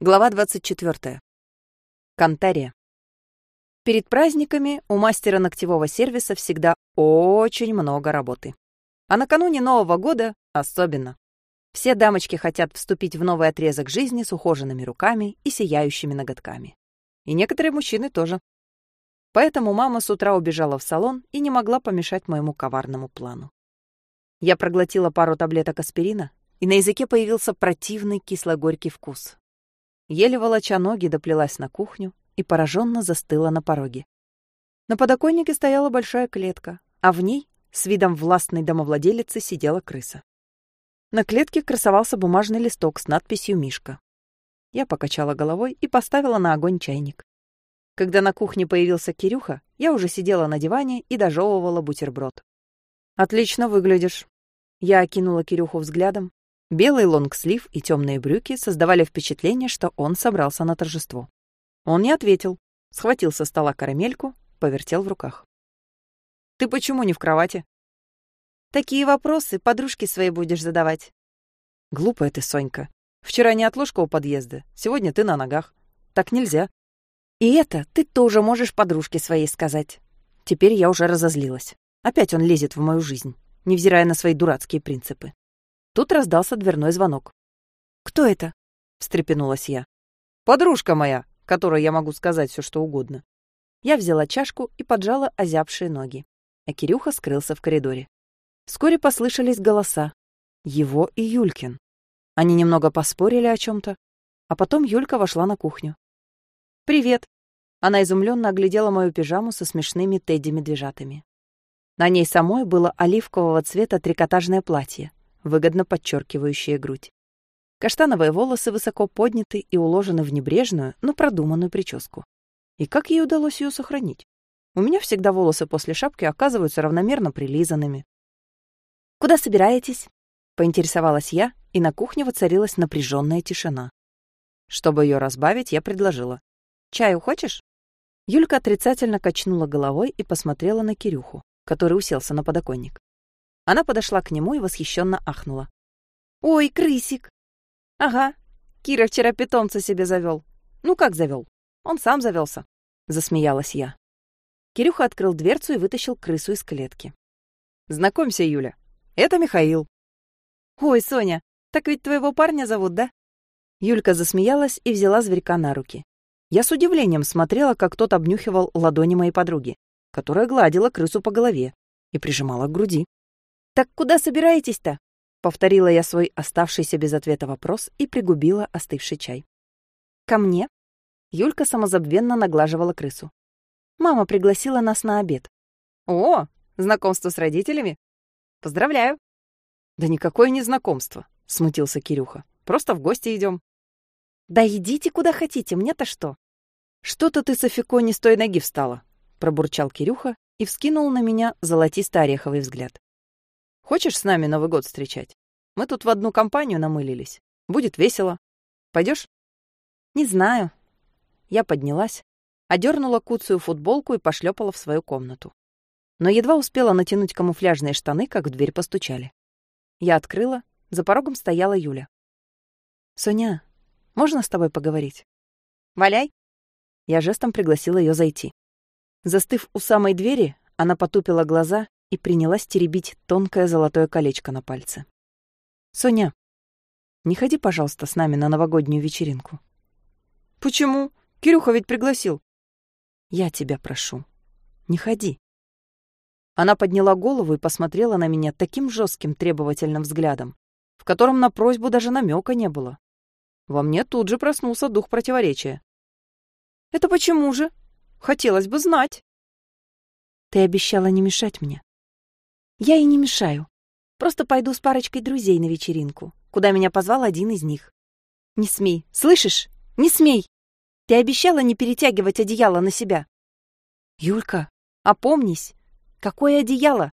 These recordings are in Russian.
Глава 24. Кантария. Перед праздниками у мастера ногтевого сервиса всегда очень много работы. А накануне Нового года особенно. Все дамочки хотят вступить в новый отрезок жизни с ухоженными руками и сияющими ноготками. И некоторые мужчины тоже. Поэтому мама с утра убежала в салон и не могла помешать моему коварному плану. Я проглотила пару таблеток аспирина, и на языке появился противный кисло-горький вкус, еле волоча ноги доплелась на кухню и пораженно застыла на пороге. На подоконнике стояла большая клетка, а в ней с видом властной домовладелицы сидела крыса. На клетке красовался бумажный листок с надписью «Мишка». Я покачала головой и поставила на огонь чайник. Когда на кухне появился Кирюха, я уже сидела на диване и дожевывала бутерброд. «Отлично выглядишь». Я окинула Кирюху взглядом, Белый лонгслив и темные брюки создавали впечатление, что он собрался на торжество. Он не ответил, схватил со стола карамельку, повертел в руках. «Ты почему не в кровати?» «Такие вопросы подружке своей будешь задавать». «Глупая ты, Сонька. Вчера не отложка у подъезда, сегодня ты на ногах. Так нельзя». «И это ты тоже можешь подружке своей сказать». Теперь я уже разозлилась. Опять он лезет в мою жизнь, невзирая на свои дурацкие принципы. Тут раздался дверной звонок. «Кто это?» — встрепенулась я. «Подружка моя, которой я могу сказать все, что угодно». Я взяла чашку и поджала озябшие ноги, а Кирюха скрылся в коридоре. Вскоре послышались голоса. Его и Юлькин. Они немного поспорили о чем-то, а потом Юлька вошла на кухню. «Привет!» Она изумленно оглядела мою пижаму со смешными тедди-медвежатами. На ней самой было оливкового цвета трикотажное платье, выгодно подчеркивающие грудь. Каштановые волосы высоко подняты и уложены в небрежную, но продуманную прическу. И как ей удалось ее сохранить? У меня всегда волосы после шапки оказываются равномерно прилизанными. «Куда собираетесь?» — поинтересовалась я, и на кухне воцарилась напряженная тишина. Чтобы ее разбавить, я предложила. «Чаю хочешь?» Юлька отрицательно качнула головой и посмотрела на Кирюху, который уселся на подоконник. Она подошла к нему и восхищенно ахнула. «Ой, крысик!» «Ага, Кира вчера питомца себе завел. Ну как завел? Он сам завелся. засмеялась я. Кирюха открыл дверцу и вытащил крысу из клетки. «Знакомься, Юля, это Михаил». «Ой, Соня, так ведь твоего парня зовут, да?» Юлька засмеялась и взяла зверька на руки. Я с удивлением смотрела, как тот обнюхивал ладони моей подруги, которая гладила крысу по голове и прижимала к груди. «Так куда собираетесь-то?» Повторила я свой оставшийся без ответа вопрос и пригубила остывший чай. «Ко мне?» Юлька самозабвенно наглаживала крысу. «Мама пригласила нас на обед». «О, знакомство с родителями? Поздравляю!» «Да никакое не знакомство», — смутился Кирюха. «Просто в гости идем. «Да идите куда хотите, мне-то что?» «Что-то ты, Софико, не с той ноги встала», — пробурчал Кирюха и вскинул на меня золотисто-ореховый взгляд. Хочешь с нами Новый год встречать? Мы тут в одну компанию намылились. Будет весело. Пойдешь? Не знаю. Я поднялась, одернула куцую футболку и пошлепала в свою комнату. Но едва успела натянуть камуфляжные штаны, как в дверь постучали. Я открыла, за порогом стояла Юля. «Соня, можно с тобой поговорить?» «Валяй!» Я жестом пригласила ее зайти. Застыв у самой двери, она потупила глаза и принялась теребить тонкое золотое колечко на пальце. «Соня, не ходи, пожалуйста, с нами на новогоднюю вечеринку». «Почему? Кирюха ведь пригласил». «Я тебя прошу, не ходи». Она подняла голову и посмотрела на меня таким жестким требовательным взглядом, в котором на просьбу даже намека не было. Во мне тут же проснулся дух противоречия. «Это почему же? Хотелось бы знать». «Ты обещала не мешать мне. Я и не мешаю. Просто пойду с парочкой друзей на вечеринку, куда меня позвал один из них. Не смей, слышишь? Не смей! Ты обещала не перетягивать одеяло на себя. Юлька, опомнись. Какое одеяло?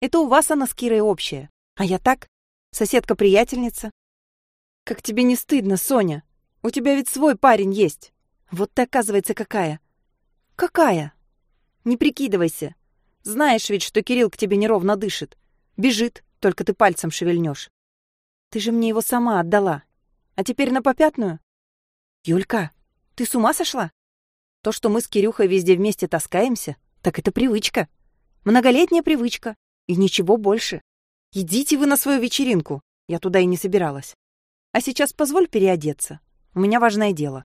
Это у вас оно с Кирой общее. А я так, соседка-приятельница. Как тебе не стыдно, Соня? У тебя ведь свой парень есть. Вот ты, оказывается, какая. Какая? Не прикидывайся. Знаешь ведь, что Кирилл к тебе неровно дышит. Бежит, только ты пальцем шевельнешь. Ты же мне его сама отдала. А теперь на попятную? Юлька, ты с ума сошла? То, что мы с Кирюхой везде вместе таскаемся, так это привычка. Многолетняя привычка. И ничего больше. Идите вы на свою вечеринку. Я туда и не собиралась. А сейчас позволь переодеться. У меня важное дело.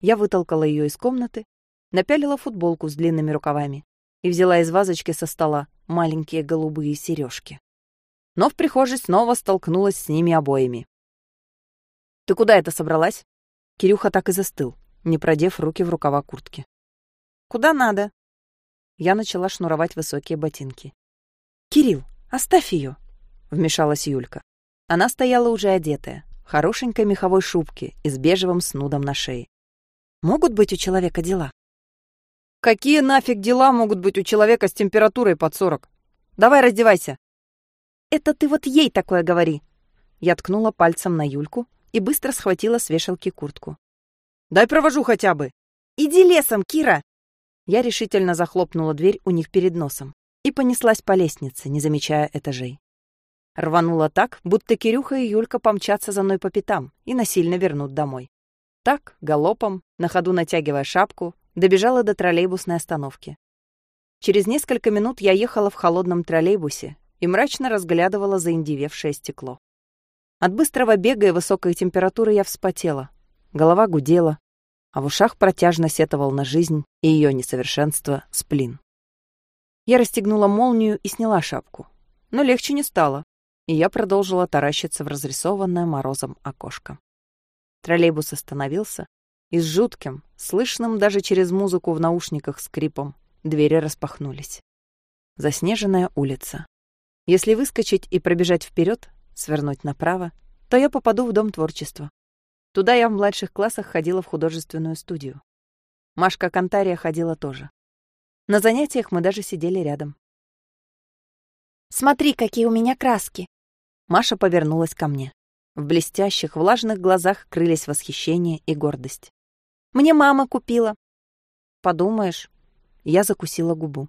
Я вытолкала ее из комнаты, напялила футболку с длинными рукавами и взяла из вазочки со стола маленькие голубые сережки. Но в прихожей снова столкнулась с ними обоими. «Ты куда это собралась?» Кирюха так и застыл, не продев руки в рукава куртки. «Куда надо?» Я начала шнуровать высокие ботинки. «Кирилл, оставь ее!» — вмешалась Юлька. Она стояла уже одетая, хорошенькой меховой шубке и с бежевым снудом на шее. «Могут быть у человека дела?» «Какие нафиг дела могут быть у человека с температурой под сорок? Давай раздевайся!» «Это ты вот ей такое говори!» Я ткнула пальцем на Юльку и быстро схватила с вешалки куртку. «Дай провожу хотя бы!» «Иди лесом, Кира!» Я решительно захлопнула дверь у них перед носом и понеслась по лестнице, не замечая этажей. Рванула так, будто Кирюха и Юлька помчатся за мной по пятам и насильно вернут домой. Так, галопом, на ходу натягивая шапку, добежала до троллейбусной остановки. Через несколько минут я ехала в холодном троллейбусе и мрачно разглядывала заиндевевшее стекло. От быстрого бега и высокой температуры я вспотела. Голова гудела, а в ушах протяжно сетовал на жизнь и ее несовершенство сплин. Я расстегнула молнию и сняла шапку, но легче не стало, и я продолжила таращиться в разрисованное морозом окошко. Троллейбус остановился, и с жутким, слышным даже через музыку в наушниках скрипом, двери распахнулись. Заснеженная улица. Если выскочить и пробежать вперед, свернуть направо, то я попаду в Дом творчества. Туда я в младших классах ходила в художественную студию. Машка Кантария ходила тоже. На занятиях мы даже сидели рядом. «Смотри, какие у меня краски!» Маша повернулась ко мне. В блестящих, влажных глазах крылись восхищение и гордость. «Мне мама купила». «Подумаешь». Я закусила губу.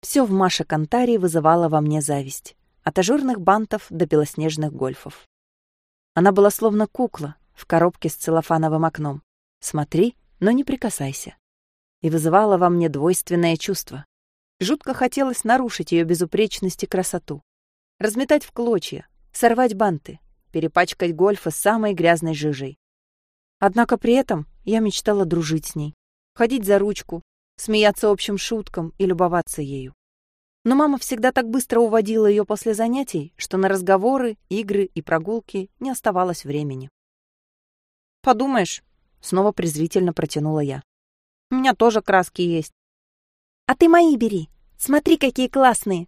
Все в Маше Кантарии вызывало во мне зависть. От ажурных бантов до белоснежных гольфов. Она была словно кукла, в коробке с целлофановым окном. Смотри, но не прикасайся. И вызывала во мне двойственное чувство. Жутко хотелось нарушить ее безупречность и красоту. Разметать в клочья, сорвать банты, перепачкать гольфа самой грязной жижей. Однако при этом я мечтала дружить с ней, ходить за ручку, смеяться общим шуткам и любоваться ею. Но мама всегда так быстро уводила ее после занятий, что на разговоры, игры и прогулки не оставалось времени. Подумаешь, снова презрительно протянула я. У меня тоже краски есть. А ты мои бери. Смотри, какие классные.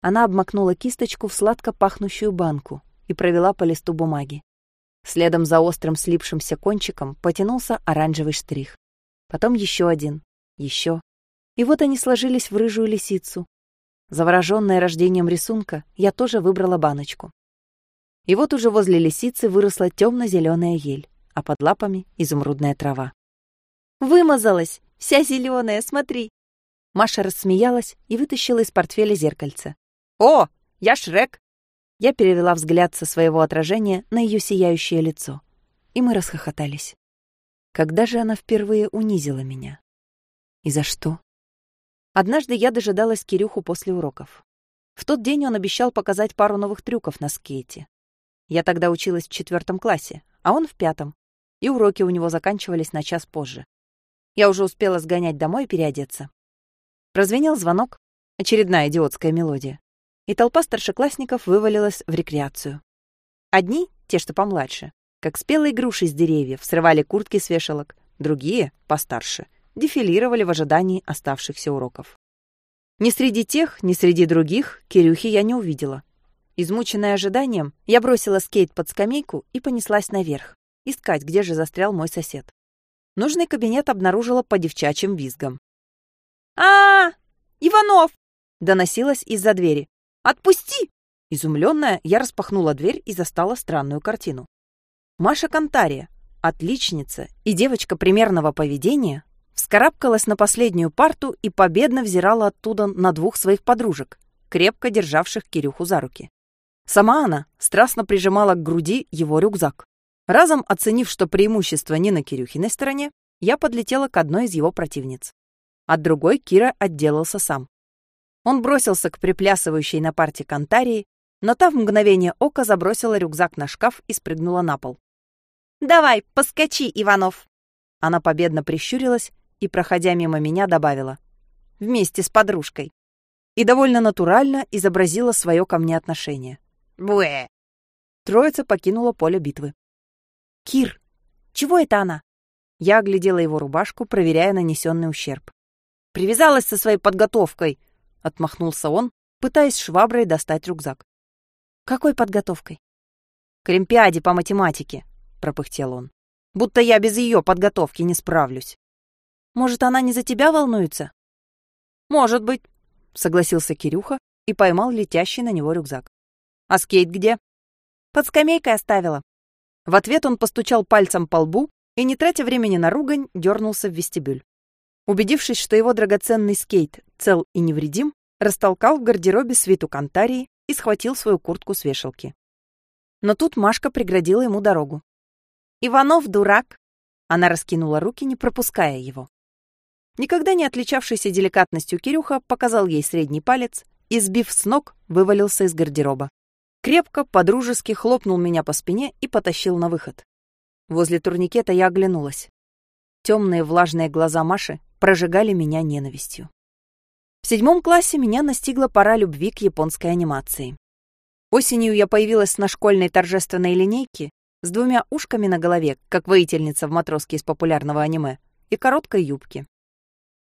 Она обмакнула кисточку в сладко пахнущую банку и провела по листу бумаги. Следом за острым слипшимся кончиком потянулся оранжевый штрих. Потом еще один, еще. И вот они сложились в рыжую лисицу. Завороженная рождением рисунка, я тоже выбрала баночку. И вот уже возле лисицы выросла темно-зеленая ель а под лапами изумрудная трава. «Вымазалась! Вся зеленая, смотри!» Маша рассмеялась и вытащила из портфеля зеркальце. «О, я Шрек!» Я перевела взгляд со своего отражения на ее сияющее лицо, и мы расхохотались. Когда же она впервые унизила меня? И за что? Однажды я дожидалась Кирюху после уроков. В тот день он обещал показать пару новых трюков на скейте. Я тогда училась в четвертом классе, а он в пятом и уроки у него заканчивались на час позже. Я уже успела сгонять домой и переодеться. Прозвенел звонок, очередная идиотская мелодия, и толпа старшеклассников вывалилась в рекреацию. Одни, те, что помладше, как спелые груши с деревьев, срывали куртки с вешалок, другие, постарше, дефилировали в ожидании оставшихся уроков. Ни среди тех, ни среди других Кирюхи я не увидела. Измученная ожиданием, я бросила скейт под скамейку и понеслась наверх, искать, где же застрял мой сосед. Нужный кабинет обнаружила по девчачьим визгам. а, -а, -а Иванов!» — доносилось из-за двери. «Отпусти!» Изумленная, я распахнула дверь и застала странную картину. Маша Кантария, отличница и девочка примерного поведения, вскарабкалась на последнюю парту и победно взирала оттуда на двух своих подружек, крепко державших Кирюху за руки. Сама она страстно прижимала к груди его рюкзак. Разом оценив, что преимущество не на Кирюхиной стороне, я подлетела к одной из его противниц. От другой Кира отделался сам. Он бросился к приплясывающей на парте Кантарии, но та в мгновение ока забросила рюкзак на шкаф и спрыгнула на пол. «Давай, поскочи, Иванов!» Она победно прищурилась и, проходя мимо меня, добавила. «Вместе с подружкой». И довольно натурально изобразила свое ко мне отношение. «Буэ!» Троица покинула поле битвы. «Кир, чего это она?» Я оглядела его рубашку, проверяя нанесенный ущерб. «Привязалась со своей подготовкой!» — отмахнулся он, пытаясь шваброй достать рюкзак. «Какой подготовкой?» «К Олимпиаде по математике», — пропыхтел он. «Будто я без ее подготовки не справлюсь». «Может, она не за тебя волнуется?» «Может быть», — согласился Кирюха и поймал летящий на него рюкзак. «А скейт где?» «Под скамейкой оставила», в ответ он постучал пальцем по лбу и, не тратя времени на ругань, дернулся в вестибюль. Убедившись, что его драгоценный скейт цел и невредим, растолкал в гардеробе свиту Кантарии и схватил свою куртку с вешалки. Но тут Машка преградила ему дорогу. «Иванов дурак!» Она раскинула руки, не пропуская его. Никогда не отличавшийся деликатностью Кирюха показал ей средний палец и, сбив с ног, вывалился из гардероба. Крепко, подружески хлопнул меня по спине и потащил на выход. Возле турникета я оглянулась. Темные влажные глаза Маши прожигали меня ненавистью. В седьмом классе меня настигла пора любви к японской анимации. Осенью я появилась на школьной торжественной линейке с двумя ушками на голове, как воительница в матроске из популярного аниме, и короткой юбке.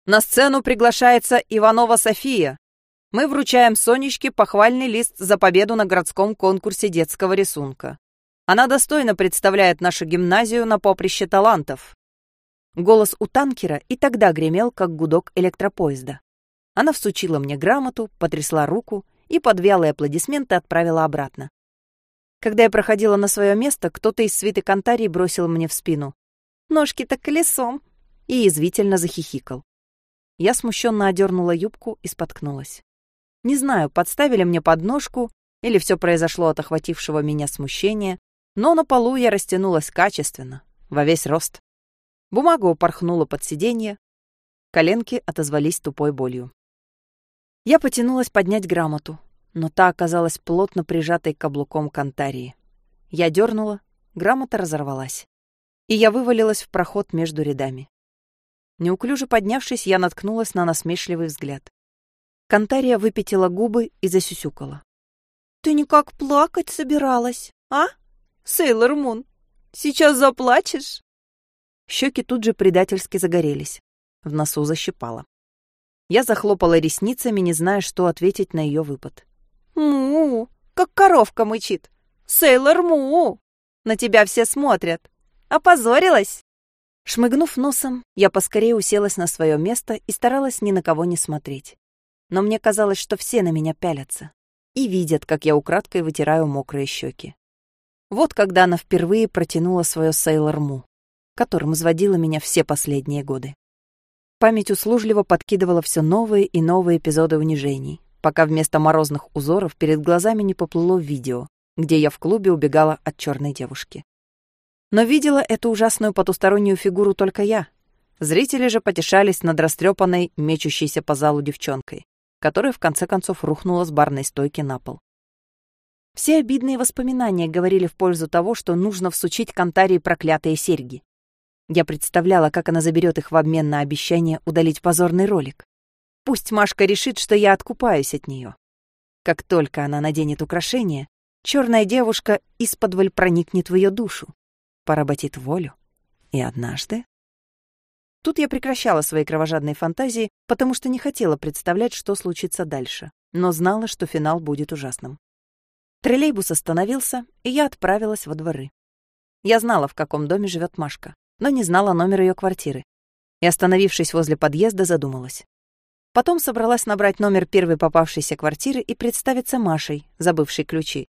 «На сцену приглашается Иванова София», мы вручаем Сонечке похвальный лист за победу на городском конкурсе детского рисунка. Она достойно представляет нашу гимназию на поприще талантов. Голос у танкера и тогда гремел, как гудок электропоезда. Она всучила мне грамоту, потрясла руку и под вялые аплодисменты отправила обратно. Когда я проходила на свое место, кто-то из свиты Кантарии бросил мне в спину. «Ножки-то колесом!» и язвительно захихикал. Я смущенно одернула юбку и споткнулась. Не знаю, подставили мне подножку или все произошло от охватившего меня смущения, но на полу я растянулась качественно, во весь рост. Бумага упорхнула под сиденье, коленки отозвались тупой болью. Я потянулась поднять грамоту, но та оказалась плотно прижатой каблуком к антарии. Я дернула, грамота разорвалась, и я вывалилась в проход между рядами. Неуклюже поднявшись, я наткнулась на насмешливый взгляд. Кантария выпятила губы и засюсюкала. «Ты никак плакать собиралась, а? Сейлор Мун, сейчас заплачешь?» Щеки тут же предательски загорелись. В носу защипало. Я захлопала ресницами, не зная, что ответить на ее выпад. «Му, как коровка мычит! Сейлор Му! На тебя все смотрят! Опозорилась!» Шмыгнув носом, я поскорее уселась на свое место и старалась ни на кого не смотреть но мне казалось, что все на меня пялятся и видят, как я украдкой вытираю мокрые щеки. Вот когда она впервые протянула свое Сейлор Му, которым изводила меня все последние годы. Память услужливо подкидывала все новые и новые эпизоды унижений, пока вместо морозных узоров перед глазами не поплыло видео, где я в клубе убегала от черной девушки. Но видела эту ужасную потустороннюю фигуру только я. Зрители же потешались над растрепанной, мечущейся по залу девчонкой которая в конце концов рухнула с барной стойки на пол. Все обидные воспоминания говорили в пользу того, что нужно всучить Кантарии проклятые серьги. Я представляла, как она заберет их в обмен на обещание удалить позорный ролик. Пусть Машка решит, что я откупаюсь от нее. Как только она наденет украшение, черная девушка из-под проникнет в ее душу, поработит волю. И однажды Тут я прекращала свои кровожадные фантазии, потому что не хотела представлять, что случится дальше, но знала, что финал будет ужасным. Троллейбус остановился, и я отправилась во дворы. Я знала, в каком доме живет Машка, но не знала номер ее квартиры. И, остановившись возле подъезда, задумалась. Потом собралась набрать номер первой попавшейся квартиры и представиться Машей, забывшей ключи.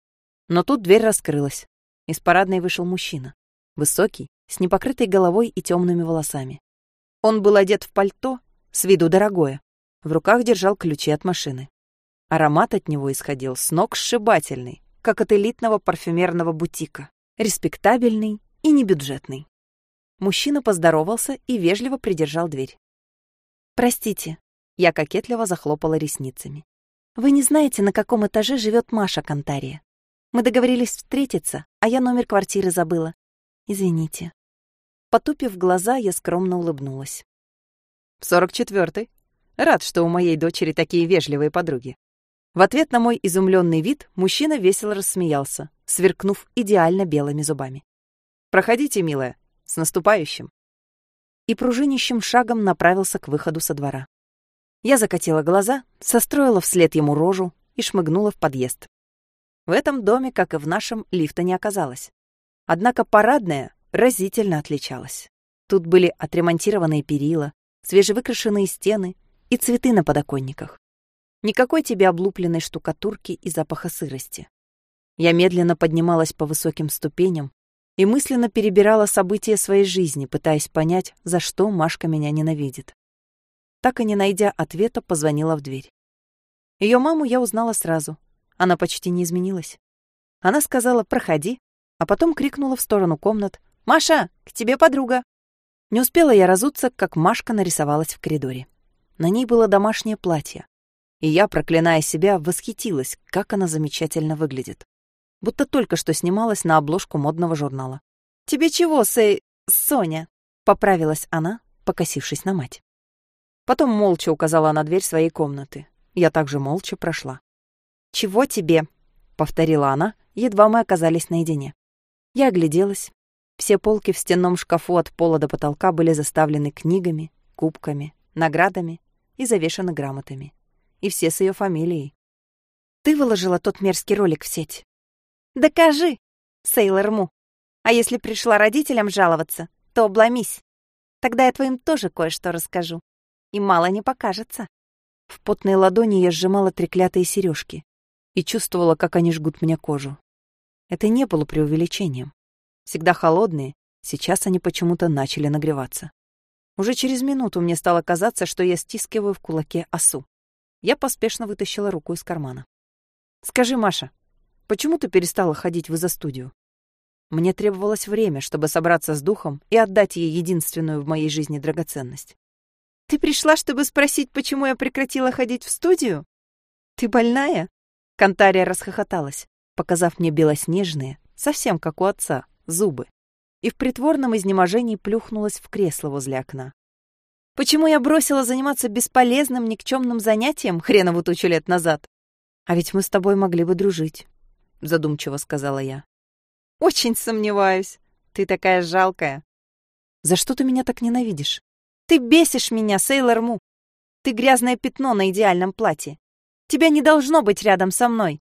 Но тут дверь раскрылась. Из парадной вышел мужчина. Высокий, с непокрытой головой и темными волосами. Он был одет в пальто, с виду дорогое. В руках держал ключи от машины. Аромат от него исходил с ног сшибательный, как от элитного парфюмерного бутика. Респектабельный, и небюджетный. Мужчина поздоровался и вежливо придержал дверь. «Простите», — я кокетливо захлопала ресницами. «Вы не знаете, на каком этаже живет Маша Кантария? Мы договорились встретиться, а я номер квартиры забыла. Извините». Потупив глаза, я скромно улыбнулась. «В сорок четвертый. Рад, что у моей дочери такие вежливые подруги». В ответ на мой изумленный вид мужчина весело рассмеялся, сверкнув идеально белыми зубами. «Проходите, милая, с наступающим!» И пружинищим шагом направился к выходу со двора. Я закатила глаза, состроила вслед ему рожу и шмыгнула в подъезд. В этом доме, как и в нашем, лифта не оказалось. Однако парадная разительно отличалась. Тут были отремонтированные перила, свежевыкрашенные стены и цветы на подоконниках. Никакой тебе облупленной штукатурки и запаха сырости. Я медленно поднималась по высоким ступеням и мысленно перебирала события своей жизни, пытаясь понять, за что Машка меня ненавидит. Так и не найдя ответа, позвонила в дверь. Ее маму я узнала сразу. Она почти не изменилась. Она сказала «проходи», а потом крикнула в сторону комнат «Маша, к тебе подруга!». Не успела я разуться, как Машка нарисовалась в коридоре. На ней было домашнее платье, и я, проклиная себя, восхитилась, как она замечательно выглядит. Будто только что снималась на обложку модного журнала. «Тебе чего, Сэй... Соня?» — поправилась она, покосившись на мать. Потом молча указала на дверь своей комнаты. Я также молча прошла. «Чего тебе?» — повторила она, едва мы оказались наедине. Я огляделась. Все полки в стенном шкафу от пола до потолка были заставлены книгами, кубками, наградами и завешаны грамотами и все с ее фамилией. Ты выложила тот мерзкий ролик в сеть. Докажи, Сейлор Му. А если пришла родителям жаловаться, то обломись. Тогда я твоим тоже кое-что расскажу. И мало не покажется. В потной ладони я сжимала треклятые сережки и чувствовала, как они жгут мне кожу. Это не было преувеличением. Всегда холодные, сейчас они почему-то начали нагреваться. Уже через минуту мне стало казаться, что я стискиваю в кулаке осу. Я поспешно вытащила руку из кармана. «Скажи, Маша, почему ты перестала ходить в изо-студию?» Мне требовалось время, чтобы собраться с духом и отдать ей единственную в моей жизни драгоценность. «Ты пришла, чтобы спросить, почему я прекратила ходить в студию? Ты больная?» Кантария расхохоталась, показав мне белоснежные, совсем как у отца, зубы, и в притворном изнеможении плюхнулась в кресло возле окна. Почему я бросила заниматься бесполезным, никчемным занятием хренову тучу лет назад? А ведь мы с тобой могли бы дружить, задумчиво сказала я. Очень сомневаюсь. Ты такая жалкая. За что ты меня так ненавидишь? Ты бесишь меня, Сейлор Му. Ты грязное пятно на идеальном платье. Тебя не должно быть рядом со мной.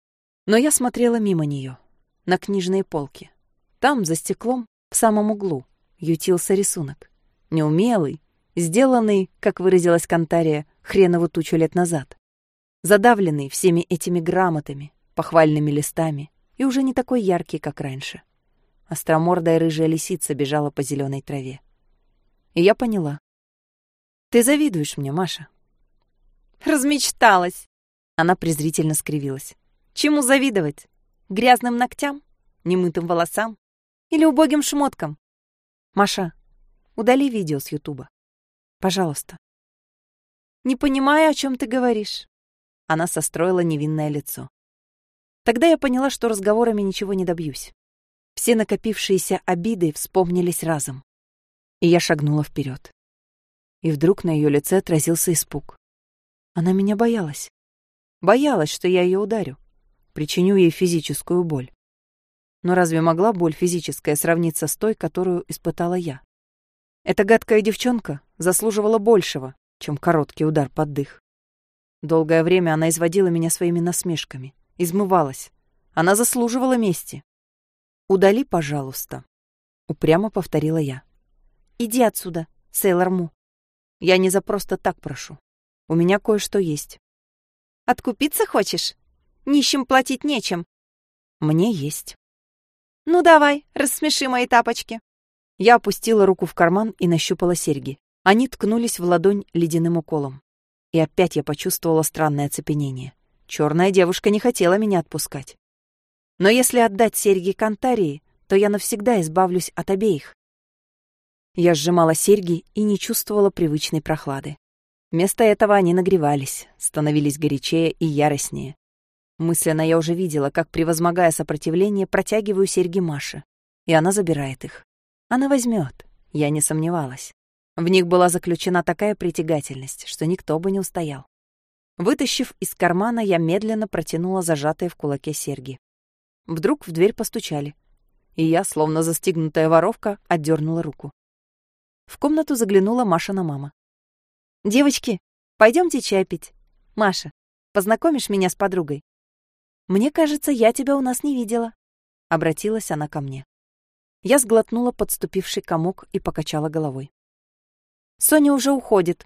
Но я смотрела мимо нее, на книжные полки. Там, за стеклом, в самом углу, ютился рисунок. Неумелый, сделанный, как выразилась Кантария, хренову тучу лет назад. Задавленный всеми этими грамотами, похвальными листами и уже не такой яркий, как раньше. Остромордая рыжая лисица бежала по зеленой траве. И я поняла. Ты завидуешь мне, Маша. Размечталась. Она презрительно скривилась. Чему завидовать? Грязным ногтям? Немытым волосам? Или убогим шмоткам? Маша, удали видео с Ютуба. Пожалуйста. Не понимаю, о чем ты говоришь. Она состроила невинное лицо. Тогда я поняла, что разговорами ничего не добьюсь. Все накопившиеся обиды вспомнились разом. И я шагнула вперед. И вдруг на ее лице отразился испуг. Она меня боялась. Боялась, что я ее ударю, причиню ей физическую боль. Но разве могла боль физическая сравниться с той, которую испытала я? Эта гадкая девчонка заслуживала большего, чем короткий удар под дых. Долгое время она изводила меня своими насмешками, измывалась. Она заслуживала мести. «Удали, пожалуйста», — упрямо повторила я. «Иди отсюда, Сейлор Му. Я не за просто так прошу. У меня кое-что есть». «Откупиться хочешь? Нищим платить нечем». «Мне есть». «Ну давай, рассмеши мои тапочки». Я опустила руку в карман и нащупала серьги. Они ткнулись в ладонь ледяным уколом. И опять я почувствовала странное оцепенение. Черная девушка не хотела меня отпускать. Но если отдать серьги Кантарии, то я навсегда избавлюсь от обеих. Я сжимала серьги и не чувствовала привычной прохлады. Вместо этого они нагревались, становились горячее и яростнее. Мысленно я уже видела, как, превозмогая сопротивление, протягиваю серьги Маше, и она забирает их. Она возьмет, я не сомневалась. В них была заключена такая притягательность, что никто бы не устоял. Вытащив из кармана, я медленно протянула зажатые в кулаке серьги. Вдруг в дверь постучали, и я, словно застигнутая воровка, отдернула руку. В комнату заглянула Машина мама. «Девочки, пойдемте чай пить. Маша, познакомишь меня с подругой?» «Мне кажется, я тебя у нас не видела», — обратилась она ко мне. Я сглотнула подступивший комок и покачала головой. «Соня уже уходит».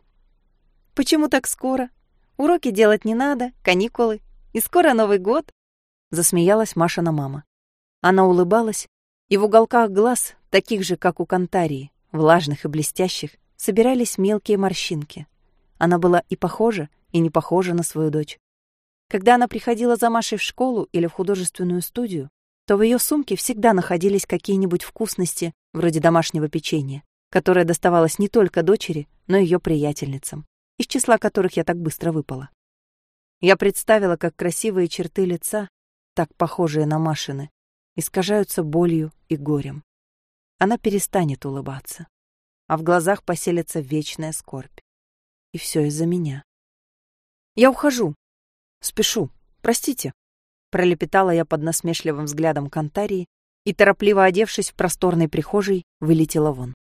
«Почему так скоро? Уроки делать не надо, каникулы, и скоро Новый год», — засмеялась Машина мама. Она улыбалась, и в уголках глаз, таких же, как у Кантарии, влажных и блестящих, собирались мелкие морщинки. Она была и похожа, и не похожа на свою дочь. Когда она приходила за Машей в школу или в художественную студию, то в ее сумке всегда находились какие-нибудь вкусности, вроде домашнего печенья, которое доставалось не только дочери, но и ее приятельницам, из числа которых я так быстро выпала. Я представила, как красивые черты лица, так похожие на Машины, искажаются болью и горем. Она перестанет улыбаться, а в глазах поселится вечная скорбь. И все из-за меня. «Я ухожу. Спешу. Простите», — пролепетала я под насмешливым взглядом Кантарии и, торопливо одевшись в просторной прихожей, вылетела вон.